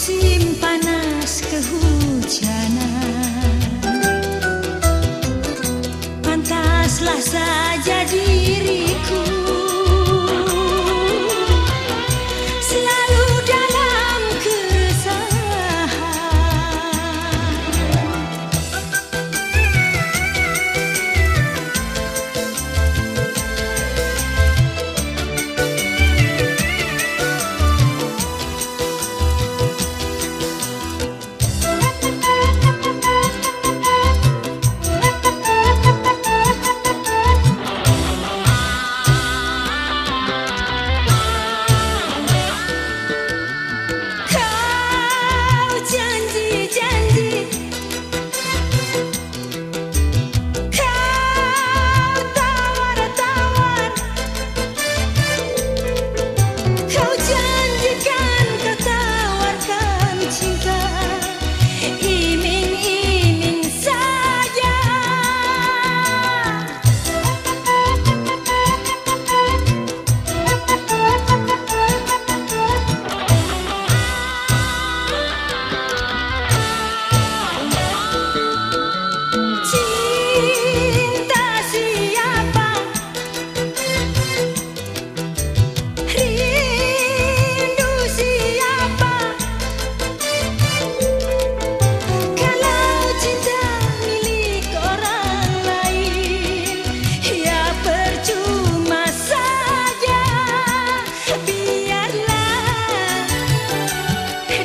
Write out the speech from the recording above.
musim panas kehujanan